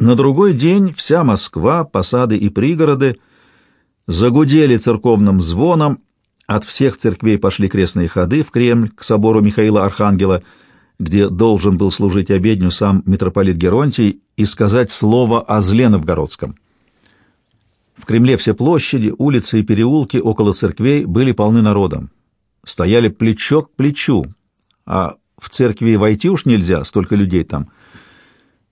На другой день вся Москва, посады и пригороды загудели церковным звоном, от всех церквей пошли крестные ходы в Кремль к собору Михаила Архангела, где должен был служить обедню сам митрополит Геронтий и сказать слово о зле новгородском. В Кремле все площади, улицы и переулки около церквей были полны народом. Стояли плечо к плечу, а в церкви войти уж нельзя, столько людей там.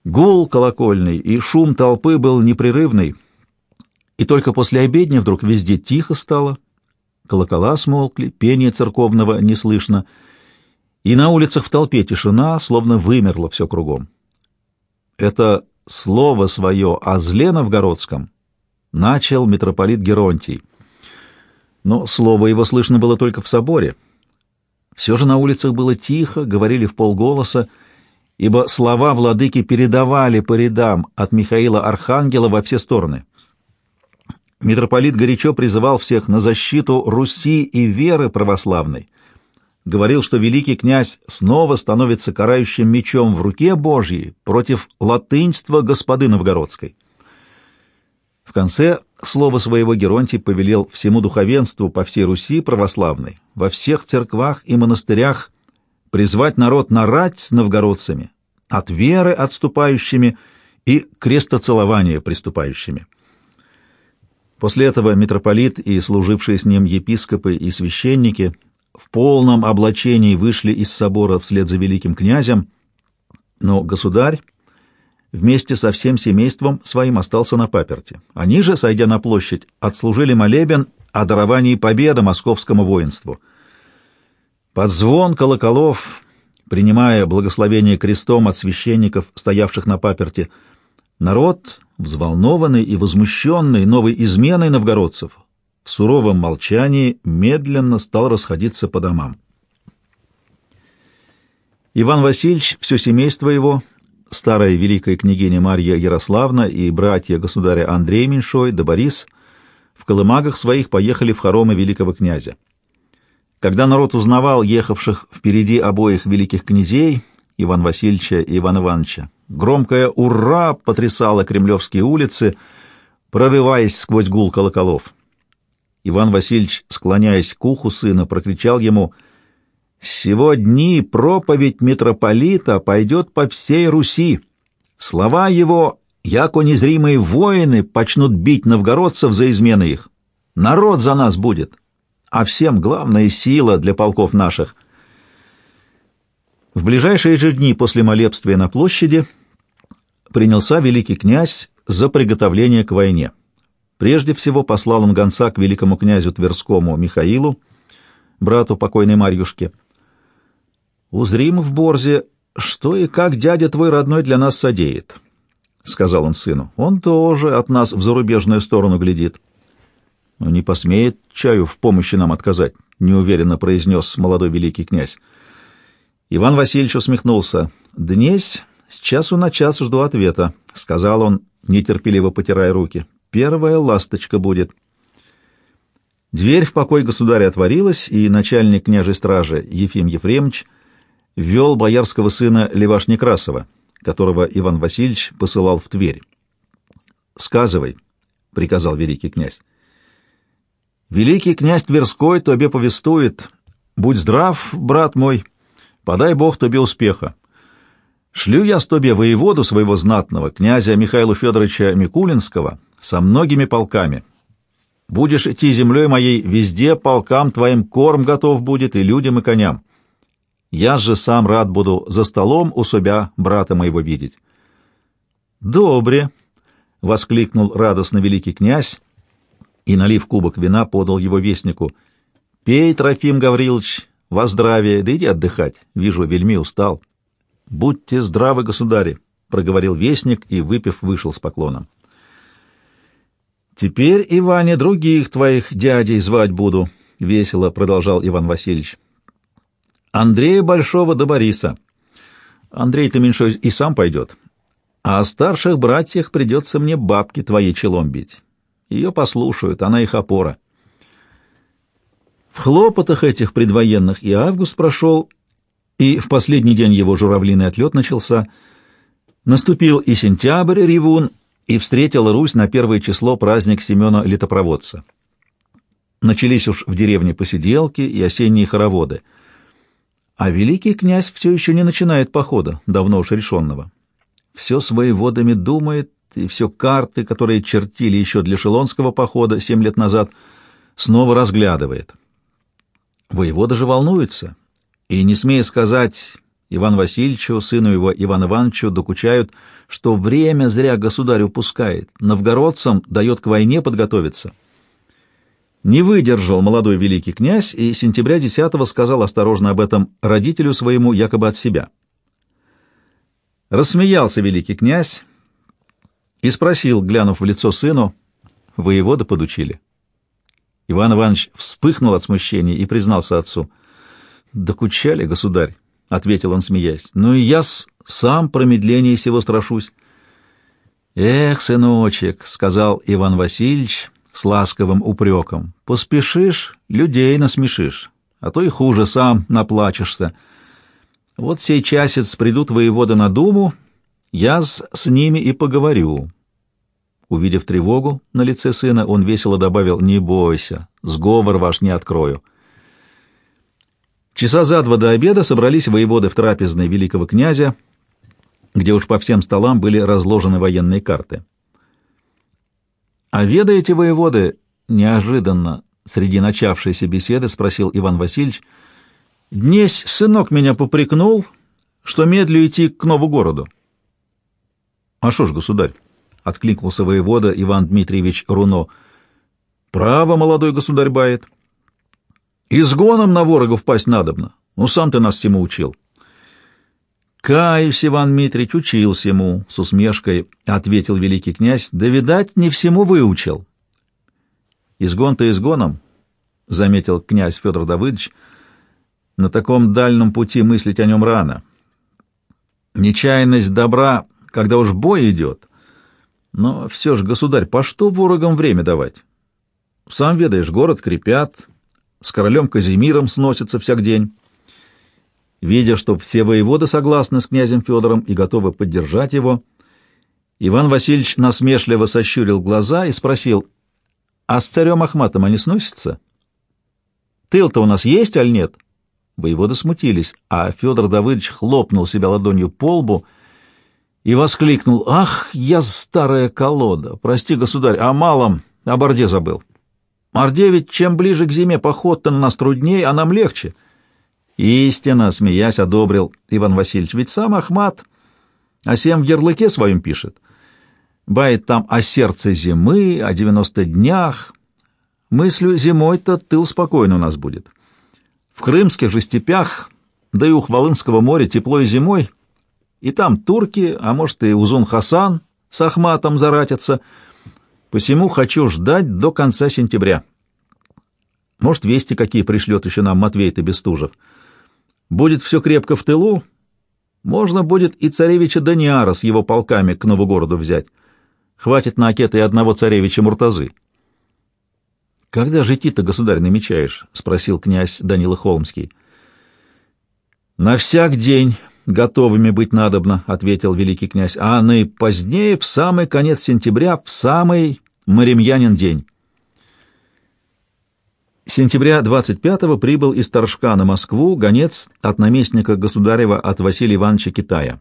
Гул колокольный и шум толпы был непрерывный, и только после обедни вдруг везде тихо стало, колокола смолкли, пение церковного не слышно, и на улицах в толпе тишина, словно вымерло все кругом. Это слово свое о зле новгородском начал митрополит Геронтий. Но слово его слышно было только в соборе. Все же на улицах было тихо, говорили в полголоса, ибо слова владыки передавали по рядам от Михаила Архангела во все стороны. Митрополит горячо призывал всех на защиту Руси и веры православной. Говорил, что великий князь снова становится карающим мечом в руке Божьей против латынства господы Новгородской. В конце слова своего Геронтий повелел всему духовенству по всей Руси православной, во всех церквах и монастырях призвать народ на рать с новгородцами, от веры отступающими и крестоцелования приступающими. После этого митрополит и служившие с ним епископы и священники в полном облачении вышли из собора вслед за великим князем, но государь вместе со всем семейством своим остался на паперти. Они же, сойдя на площадь, отслужили молебен о даровании победы московскому воинству. Под звон колоколов, принимая благословение крестом от священников, стоявших на паперти, народ, взволнованный и возмущенный новой изменой новгородцев, в суровом молчании медленно стал расходиться по домам. Иван Васильевич, все семейство его, старая великая княгиня Марья Ярославна и братья государя Андрей Меньшой да Борис в колымагах своих поехали в хоромы великого князя. Когда народ узнавал ехавших впереди обоих великих князей, Иван Васильевича и Ивана Ивановича, громкое «Ура!» потрясало кремлевские улицы, прорываясь сквозь гул колоколов. Иван Васильевич, склоняясь к уху сына, прокричал ему — Сегодня проповедь митрополита пойдет по всей Руси. Слова его, яко незримые воины, почнут бить новгородцев за измены их. Народ за нас будет, а всем главная сила для полков наших. В ближайшие же дни после молебствия на площади принялся великий князь за приготовление к войне. Прежде всего послал он гонца к великому князю Тверскому Михаилу, брату покойной Марьюшке, Узрим в Борзе, что и как дядя твой родной для нас содеет, — сказал он сыну. Он тоже от нас в зарубежную сторону глядит. Не посмеет чаю в помощи нам отказать, — неуверенно произнес молодой великий князь. Иван Васильевич усмехнулся. «Днесь с часу на час жду ответа», — сказал он, нетерпеливо потирая руки. «Первая ласточка будет». Дверь в покой государя отворилась, и начальник княжей стражи Ефим Ефремович — ввел боярского сына Леваш Некрасова, которого Иван Васильевич посылал в Тверь. «Сказывай», — приказал великий князь. «Великий князь Тверской тебе повествует. Будь здрав, брат мой, подай Бог тебе успеха. Шлю я с тобе воеводу своего знатного, князя Михаила Федоровича Микулинского, со многими полками. Будешь идти землей моей, везде полкам твоим корм готов будет и людям, и коням. Я же сам рад буду за столом у себя брата моего видеть. «Добре!» — воскликнул радостно великий князь и, налив кубок вина, подал его вестнику. «Пей, Трофим Гаврилович, во здравие, да иди отдыхать, вижу, вельми устал». «Будьте здравы, государи!» — проговорил вестник и, выпив, вышел с поклоном. «Теперь, Иване, других твоих дядей звать буду», — весело продолжал Иван Васильевич. Андрея Большого до Бориса. Андрей-то меньше и сам пойдет. А о старших братьях придется мне бабки твоей челом бить. Ее послушают, она их опора. В хлопотах этих предвоенных и август прошел, и в последний день его журавлиный отлет начался. Наступил и сентябрь, Ревун, и встретил Русь на первое число праздник Семена Литопроводца. Начались уж в деревне посиделки и осенние хороводы. А великий князь все еще не начинает похода, давно уж решенного. Все с воеводами думает, и все карты, которые чертили еще для Шелонского похода семь лет назад, снова разглядывает. Воевода же волнуется, и, не смея сказать Иван Васильевичу, сыну его Иван Ивановичу, докучают, что время зря государь упускает, новгородцам дает к войне подготовиться. Не выдержал молодой великий князь и сентября 10 сказал осторожно об этом родителю своему якобы от себя. Рассмеялся великий князь и спросил, глянув в лицо сыну, воевода подучили. Иван Иванович вспыхнул от смущения и признался отцу. «Докучали, государь», — ответил он, смеясь. «Ну и я сам промедления сего страшусь». «Эх, сыночек», — сказал Иван Васильевич с ласковым упреком, — «поспешишь, людей насмешишь, а то и хуже сам наплачешься. Вот сей часец придут воеводы на думу, я с, с ними и поговорю». Увидев тревогу на лице сына, он весело добавил «Не бойся, сговор ваш не открою». Часа за два до обеда собрались воеводы в трапезной великого князя, где уж по всем столам были разложены военные карты. «А ведаете, воеводы?» — неожиданно среди начавшейся беседы спросил Иван Васильевич. «Днесь сынок меня попрекнул, что медлю идти к нову городу». «А что ж, государь?» — откликнулся воевода Иван Дмитриевич Руно. «Право, молодой государь бает. Изгоном на ворогов пасть надобно. Ну, сам ты нас всему учил». «Каюсь, Иван Дмитрич, учился ему», — с усмешкой ответил великий князь. «Да, видать, не всему выучил». «Изгон-то изгоном», — заметил князь Федор Давыдович. «На таком дальнем пути мыслить о нем рано. Нечаянность добра, когда уж бой идет, но все же, государь, по что ворогам время давать? Сам ведаешь, город крепят, с королем Казимиром сносится всяк день. Видя, что все воеводы согласны с князем Федором и готовы поддержать его, Иван Васильевич насмешливо сощурил глаза и спросил, «А с царем Ахматом они сносятся? Тыл-то у нас есть, аль нет?» Воеводы смутились, а Федор Давыдович хлопнул себя ладонью по лбу — и воскликнул «Ах, я старая колода! Прости, государь, о малом, о Борде забыл. Орде ведь чем ближе к зиме поход-то на нас труднее, а нам легче». «Истинно», — смеясь, одобрил Иван Васильевич, «ведь сам Ахмат о сем в ярлыке своем пишет. Бает там о сердце зимы, о девяносто днях. Мыслю, зимой-то тыл спокойно у нас будет. В крымских же степях, да и у Хвалынского моря тепло и зимой, и там турки, а может и Узун Хасан с Ахматом заратятся. Посему хочу ждать до конца сентября. Может, вести какие пришлет еще нам Матвей-то Бестужев. Будет все крепко в тылу, можно будет и царевича Даниара с его полками к Новогороду взять. Хватит на Акета и одного царевича Муртазы. — Когда же идти-то, государь, намечаешь? — спросил князь Данила Холмский. — На всяк день, готовыми быть надобно, — ответил великий князь, — а наипозднее, в самый конец сентября, в самый Маримьянин день. Сентября 25-го прибыл из Торжка на Москву гонец от наместника государева от Василия Ивановича Китая.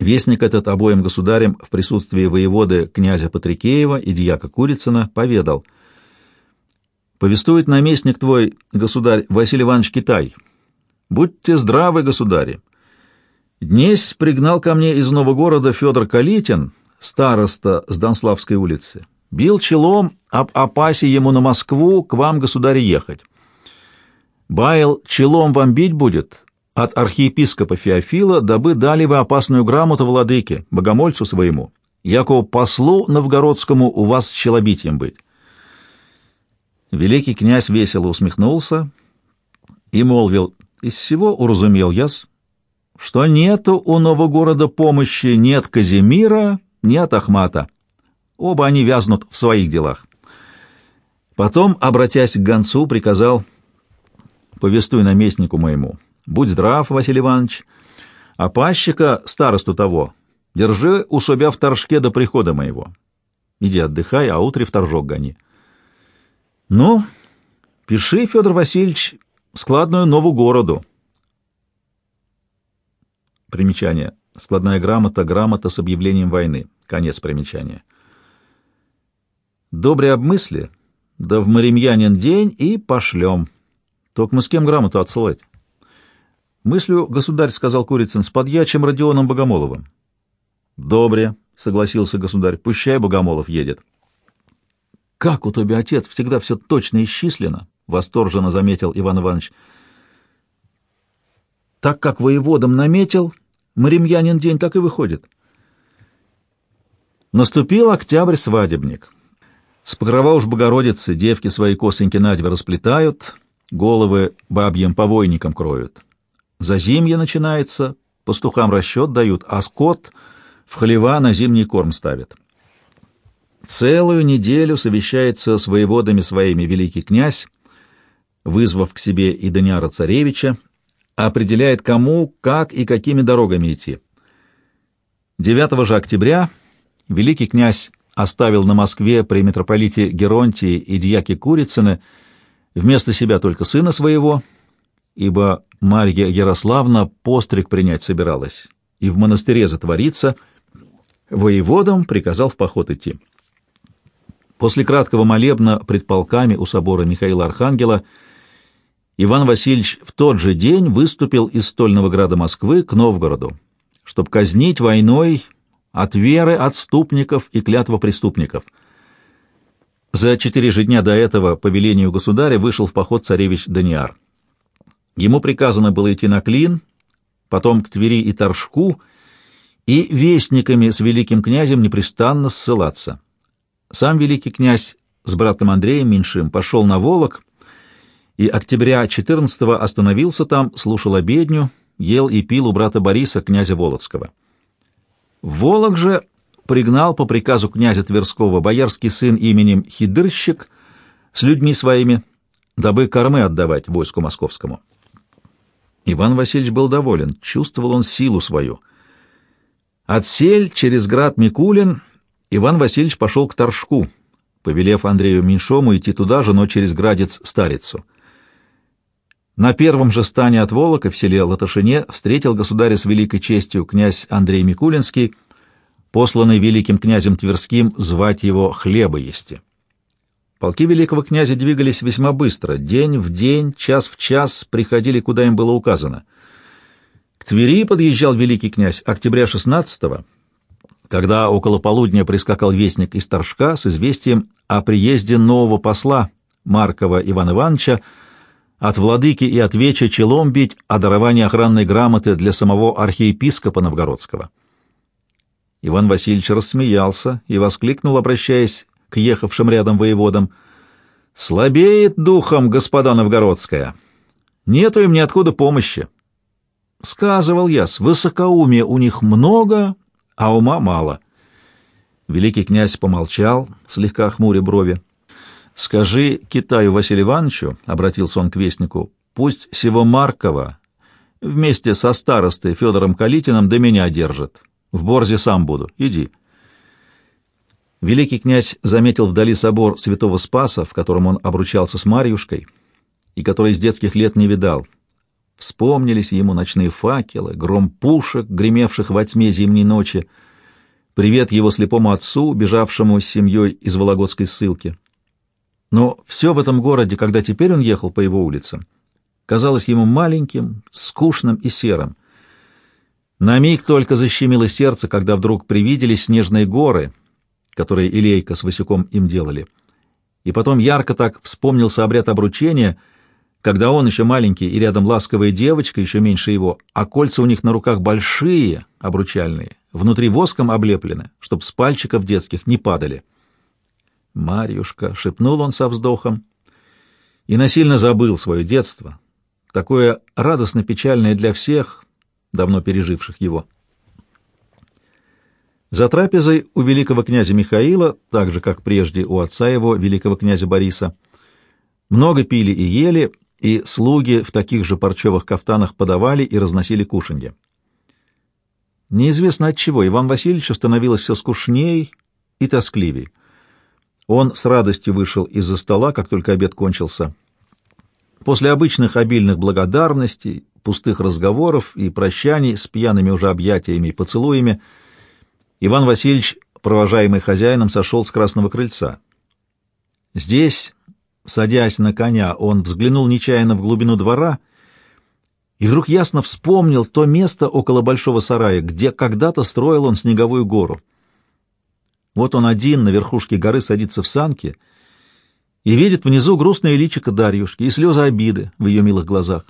Вестник этот обоим государям в присутствии воеводы князя Патрикеева и дьяка Курицына поведал. «Повествует наместник твой, государь Василий Иванович Китай. Будьте здравы, государи, Днесь пригнал ко мне из нового города Федор Калитин, староста с Донславской улицы. Бил челом об опасе ему на Москву, к вам, государь, ехать. Баял челом вам бить будет от архиепископа Феофила, дабы дали вы опасную грамоту владыке, богомольцу своему, яко послу новгородскому у вас челобитием быть. Великий князь весело усмехнулся и молвил, «Из всего уразумел яс, что нету у нового города помощи ни от Казимира, ни от Ахмата. Оба они вязнут в своих делах. Потом, обратясь к гонцу, приказал «Повествуй наместнику моему, будь здрав, Василий Иванович, а пащика, старосту того, Держи у себя в торжке до прихода моего. Иди отдыхай, а утре в торжок гони. Ну, пиши, Федор Васильевич, складную нову городу. Примечание. Складная грамота, грамота с объявлением войны. Конец примечания. Добре обмысли, да в Маримьянин день и пошлем. Только мы с кем грамоту отсылать? Мыслю, государь, — сказал Курицын, — с подьячим Родионом Богомоловым. Добре, — согласился государь, — пущай Богомолов едет. Как у тебя, отец, всегда все точно исчислено, — восторженно заметил Иван Иванович. Так как воеводом наметил, Маримьянин день так и выходит. Наступил октябрь-свадебник. С покрова уж Богородицы девки свои косоньки надве расплетают, головы бабьим повойникам кроют. Зазимье начинается, пастухам расчет дают, а скот в хлева на зимний корм ставят. Целую неделю совещается с воеводами своими великий князь, вызвав к себе и Даниара Царевича, определяет, кому, как и какими дорогами идти. 9 же октября великий князь оставил на Москве при митрополите Геронтии и дьяке Курицыны вместо себя только сына своего — ибо Марья Ярославна постриг принять собиралась и в монастыре затвориться, воеводам приказал в поход идти. После краткого молебна пред полками у собора Михаила Архангела Иван Васильевич в тот же день выступил из Стольного града Москвы к Новгороду, чтобы казнить войной от веры отступников и клятва преступников. За четыре же дня до этого по велению государя вышел в поход царевич Даниар. Ему приказано было идти на Клин, потом к Твери и Торжку, и вестниками с великим князем непрестанно ссылаться. Сам великий князь с братом Андреем Меньшим пошел на Волок, и октября 14-го остановился там, слушал обедню, ел и пил у брата Бориса, князя Володского. Волок же пригнал по приказу князя Тверского боярский сын именем Хидырщик с людьми своими, дабы кормы отдавать войску московскому. Иван Васильевич был доволен, чувствовал он силу свою. Отсель через град Микулин Иван Васильевич пошел к Торжку, повелев Андрею Меньшому идти туда же, но через градец Старицу. На первом же стане от Волока в селе Латашине встретил государя с великой честью князь Андрей Микулинский, посланный великим князем Тверским звать его хлеба есть. Полки великого князя двигались весьма быстро, день в день, час в час приходили, куда им было указано. К Твери подъезжал великий князь октября 16-го, когда около полудня прискакал вестник из Торжка с известием о приезде нового посла Маркова Ивана Ивановича от владыки и от веча челом о даровании охранной грамоты для самого архиепископа Новгородского. Иван Васильевич рассмеялся и воскликнул, обращаясь к ехавшим рядом воеводам. «Слабеет духом господа Новгородская. Нету им ниоткуда помощи. Сказывал я, с высокоумия у них много, а ума мало». Великий князь помолчал, слегка хмуря брови. «Скажи Китаю Василию Ивановичу, — обратился он к вестнику, — пусть сего Маркова вместе со старостой Федором Калитиным до меня держит. В Борзе сам буду. Иди». Великий князь заметил вдали собор святого Спаса, в котором он обручался с Марьюшкой, и который с детских лет не видал. Вспомнились ему ночные факелы, гром пушек, гремевших во тьме зимней ночи, привет его слепому отцу, бежавшему с семьей из Вологодской ссылки. Но все в этом городе, когда теперь он ехал по его улицам, казалось ему маленьким, скучным и серым. На миг только защемило сердце, когда вдруг привиделись снежные горы — которые Илейка с Васюком им делали. И потом ярко так вспомнился обряд обручения, когда он еще маленький и рядом ласковая девочка, еще меньше его, а кольца у них на руках большие, обручальные, внутри воском облеплены, чтоб с пальчиков детских не падали. «Марьюшка», — шепнул он со вздохом, и насильно забыл свое детство, такое радостно-печальное для всех, давно переживших его. За трапезой у великого князя Михаила, так же, как прежде у отца его, великого князя Бориса, много пили и ели, и слуги в таких же парчевых кафтанах подавали и разносили кушанье. Неизвестно от чего Иван Васильевич становилось все скучней и тоскливей. Он с радостью вышел из-за стола, как только обед кончился. После обычных обильных благодарностей, пустых разговоров и прощаний с пьяными уже объятиями и поцелуями, Иван Васильевич, провожаемый хозяином, сошел с красного крыльца. Здесь, садясь на коня, он взглянул нечаянно в глубину двора и вдруг ясно вспомнил то место около большого сарая, где когда-то строил он снеговую гору. Вот он один на верхушке горы садится в санки и видит внизу грустное личико Дарьюшки и слезы обиды в ее милых глазах.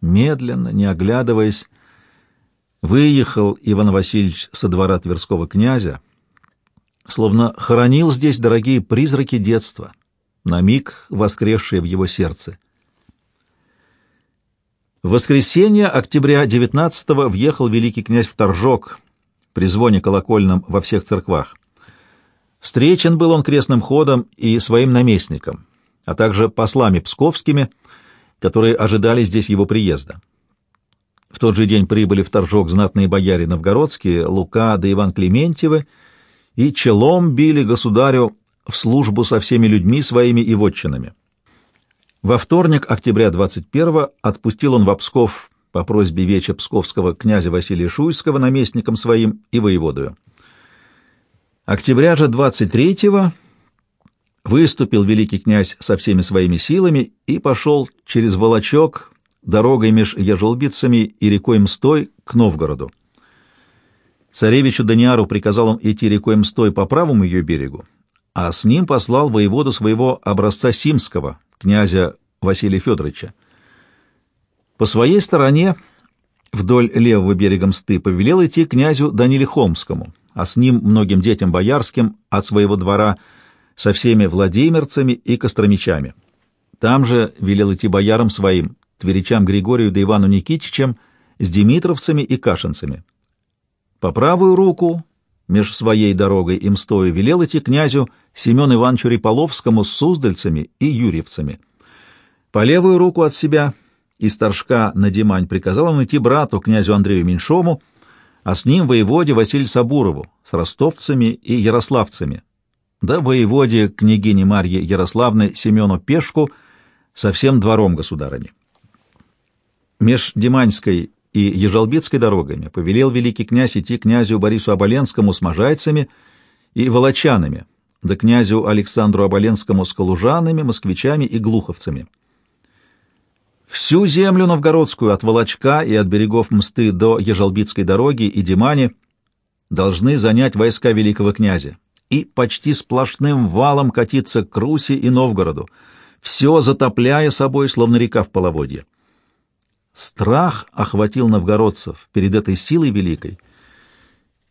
Медленно, не оглядываясь, выехал Иван Васильевич со двора Тверского князя, словно хоронил здесь дорогие призраки детства, на миг воскресшие в его сердце. В воскресенье октября 19-го въехал великий князь в Торжок при звоне колокольном во всех церквах. Встречен был он крестным ходом и своим наместником, а также послами псковскими, которые ожидали здесь его приезда. В тот же день прибыли в Торжок знатные бояре новгородские, Лука да Иван Клементьевы, и челом били государю в службу со всеми людьми своими и вотчинами. Во вторник, октября 21-го, отпустил он в Псков по просьбе веча псковского князя Василия Шуйского наместником своим и воеводою. Октября же 23-го выступил великий князь со всеми своими силами и пошел через Волочок дорогой меж Ежелбицами и рекой Мстой к Новгороду. Царевичу Даниару приказал он идти рекой Мстой по правому ее берегу, а с ним послал воеводу своего образца Симского, князя Василия Федоровича. По своей стороне, вдоль левого берега Мсты, повелел идти князю Даниле Холмскому, а с ним многим детям боярским от своего двора со всеми владимирцами и костромичами. Там же велел идти боярам своим, тверичам Григорию да Ивану Никитичем, с димитровцами и кашинцами. По правую руку меж своей дорогой им стою велел идти князю Семен Ивановичу Риполовскому с суздальцами и юрьевцами. По левую руку от себя из Торжка на Димань приказал он идти брату, князю Андрею Меньшому, а с ним воеводе Василию Сабурову с ростовцами и ярославцами, да воеводе княгине Марье Ярославны Семену Пешку со всем двором государыни. Меж Диманьской и Ежелбицкой дорогами повелел великий князь идти князю Борису Оболенскому с можайцами и волочанами, да князю Александру Оболенскому с калужанами, москвичами и глуховцами. Всю землю новгородскую от Волочка и от берегов Мсты до Ежелбицкой дороги и Димани должны занять войска великого князя и почти сплошным валом катиться к Руси и Новгороду, все затопляя собой, словно река в половодье. Страх охватил новгородцев перед этой силой великой.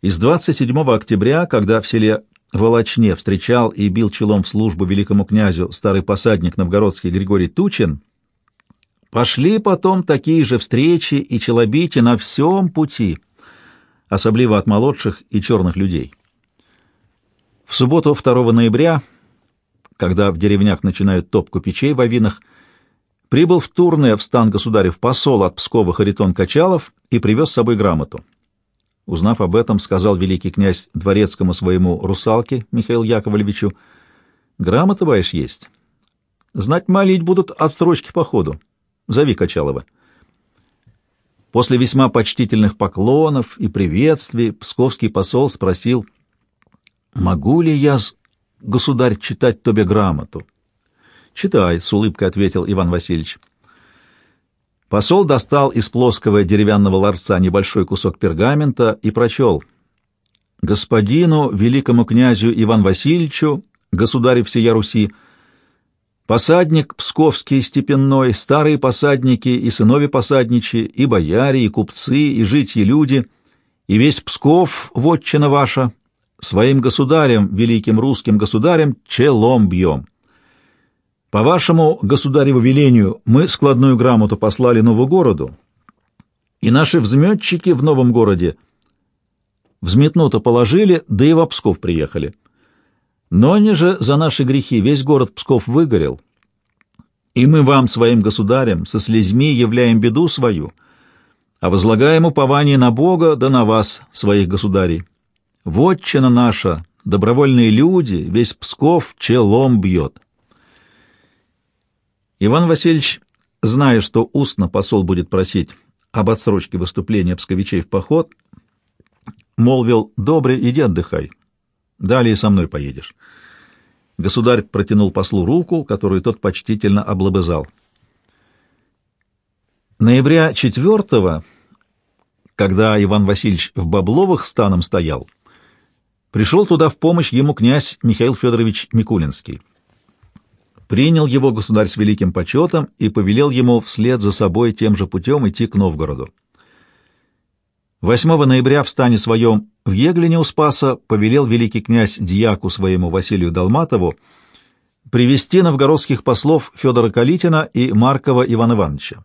И с 27 октября, когда в селе Волочне встречал и бил челом в службу великому князю старый посадник новгородский Григорий Тучин, пошли потом такие же встречи и челобити на всем пути, особливо от молодших и черных людей. В субботу 2 ноября, когда в деревнях начинают топку печей в авинах, прибыл в Турне в стан государев посол от Пскова Харитон Качалов и привез с собой грамоту. Узнав об этом, сказал великий князь дворецкому своему русалке Михаилу Яковлевичу, «Грамота, баишь, есть. Знать молить будут от строчки по ходу. Зови Качалова». После весьма почтительных поклонов и приветствий псковский посол спросил, «Могу ли я, государь, читать тебе грамоту?» «Читай», — с улыбкой ответил Иван Васильевич. Посол достал из плоского деревянного ларца небольшой кусок пергамента и прочел. «Господину, великому князю Иван Васильевичу, государю всея Руси, посадник псковский степенной, старые посадники и сынови посадничи, и бояре, и купцы, и житьи люди, и весь Псков, вотчина ваша, своим государем, великим русским государем, челом бьем». По вашему государеву велению мы складную грамоту послали Новогороду, и наши взметчики в новом городе взметнуто положили, да и в Псков приехали. Но не же за наши грехи весь город Псков выгорел, и мы вам, своим государям, со слезьми являем беду свою, а возлагаем упование на Бога да на вас, своих государей. Вотчина наша, добровольные люди, весь Псков челом бьет. Иван Васильевич, зная, что устно посол будет просить об отсрочке выступления псковичей в поход, молвил, «Добре, иди отдыхай. Далее со мной поедешь». Государь протянул послу руку, которую тот почтительно облобызал. Ноября 4 когда Иван Васильевич в Бабловых станом стоял, пришел туда в помощь ему князь Михаил Федорович Микулинский. Принял его государь с великим почетом и повелел ему вслед за собой тем же путем идти к Новгороду. 8 ноября в стане своем в Еглине у Спаса повелел великий князь дьяку своему Василию Долматову привести новгородских послов Федора Калитина и Маркова Ивана Ивановича.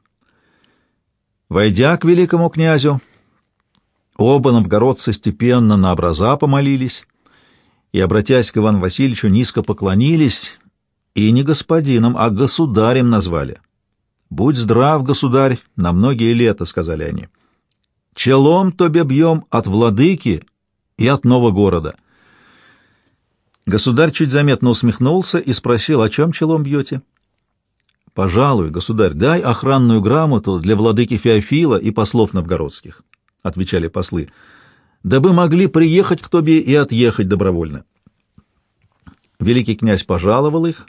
Войдя к великому князю, Оба новгородцы степенно на образа помолились и, обратясь к Ивану Васильевичу, низко поклонились и не господином, а государем назвали. «Будь здрав, государь, на многие лета», — сказали они. «Челом тебе бьем от владыки и от нового города». Государь чуть заметно усмехнулся и спросил, о чем челом бьете? «Пожалуй, государь, дай охранную грамоту для владыки Феофила и послов новгородских» отвечали послы, дабы могли приехать к тебе и отъехать добровольно. Великий князь пожаловал их,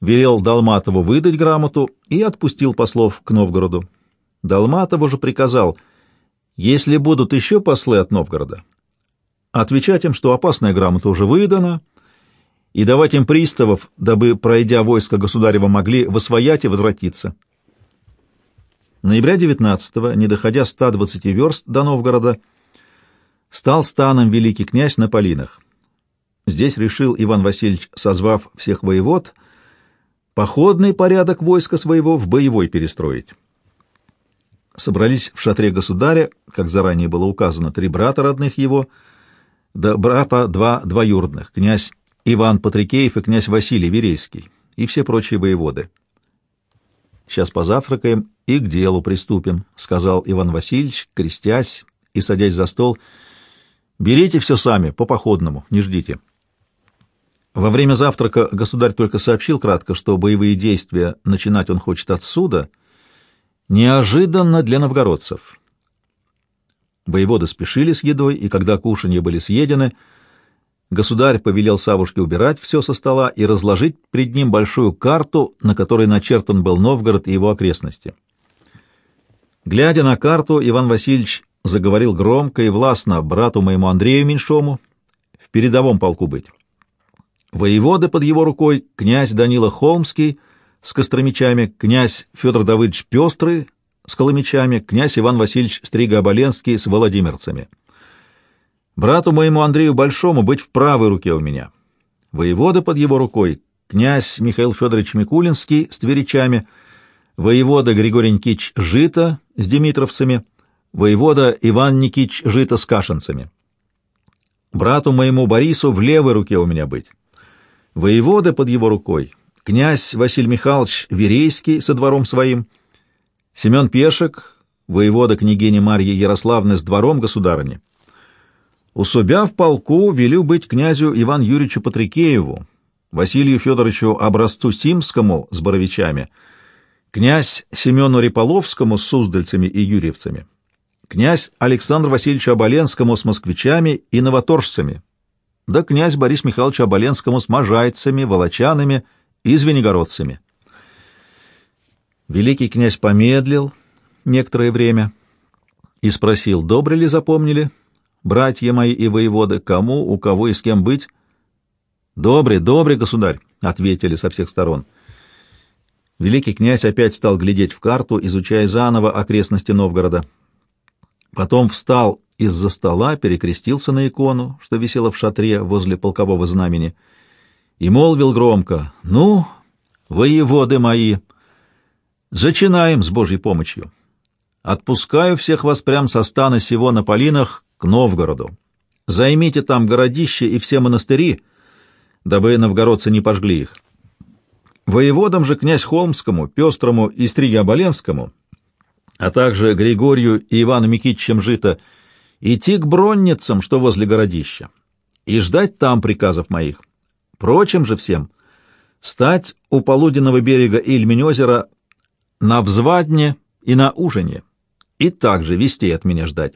велел Далматову выдать грамоту и отпустил послов к Новгороду. Далматову же приказал, если будут еще послы от Новгорода, отвечать им, что опасная грамота уже выдана, и давать им приставов, дабы, пройдя войско государева, могли восвоять и возвратиться. Ноября 19-го, не доходя 120 верст до Новгорода, стал станом великий князь на Полинах. Здесь решил Иван Васильевич, созвав всех воевод, походный порядок войска своего в боевой перестроить. Собрались в шатре государя, как заранее было указано, три брата родных его, да брата два двоюродных, князь Иван Патрикеев и князь Василий Верейский, и все прочие воеводы. Сейчас позавтракаем и к делу приступим, — сказал Иван Васильевич, крестясь и садясь за стол. Берите все сами, по походному, не ждите. Во время завтрака государь только сообщил кратко, что боевые действия начинать он хочет отсюда, неожиданно для новгородцев. Воеводы спешили с едой, и когда кушанья были съедены, — Государь повелел Савушке убирать все со стола и разложить пред ним большую карту, на которой начертан был Новгород и его окрестности. Глядя на карту, Иван Васильевич заговорил громко и властно брату моему Андрею Меньшому в передовом полку быть. Воеводы под его рукой князь Данила Холмский с костромичами, князь Федор Давыдович Пестрый с коломичами, князь Иван Васильевич Стрига-Оболенский с владимирцами — Брату моему Андрею Большому быть в правой руке у меня. Воевода под его рукой, князь Михаил Федорович Микулинский с тверичами, воевода Григорий Никич Жито с демитровцами, воевода Иван Никич Жито с кашинцами. Брату моему Борису в левой руке у меня быть. Воевода под его рукой, князь Василий Михайлович Верейский со двором своим, Семен Пешек, воевода княгини Марьи Ярославны с двором государыни, у себя в полку велю быть князю Иван Юрьевичу Патрикееву, Василию Федоровичу Образцу Симскому с боровичами, князь Семену Реполовскому с суздальцами и юрьевцами, князь Александру Васильевичу Оболенскому с москвичами и новоторжцами, да князь Борис Михайловичу Оболенскому с можайцами, волочанами и звенигородцами. Великий князь помедлил некоторое время и спросил, добре ли запомнили, — братья мои и воеводы, кому, у кого и с кем быть? Добрый, добрый государь, ответили со всех сторон. Великий князь опять стал глядеть в карту, изучая заново окрестности Новгорода. Потом встал из-за стола, перекрестился на икону, что висела в шатре возле полкового знамени, и молвил громко, «Ну, воеводы мои, зачинаем с Божьей помощью. Отпускаю всех вас прям со стана сего на полинах к Новгороду. Займите там городище и все монастыри, дабы новгородцы не пожгли их. Воеводам же князь Холмскому, Пестрому и Стриге-Оболенскому а также Григорию и Ивану Микитичем Жито, идти к бронницам, что возле городища, и ждать там приказов моих. Прочим же всем стать у полуденного берега Ильмень-озера на взвадне и на ужине, и также вестей от меня ждать.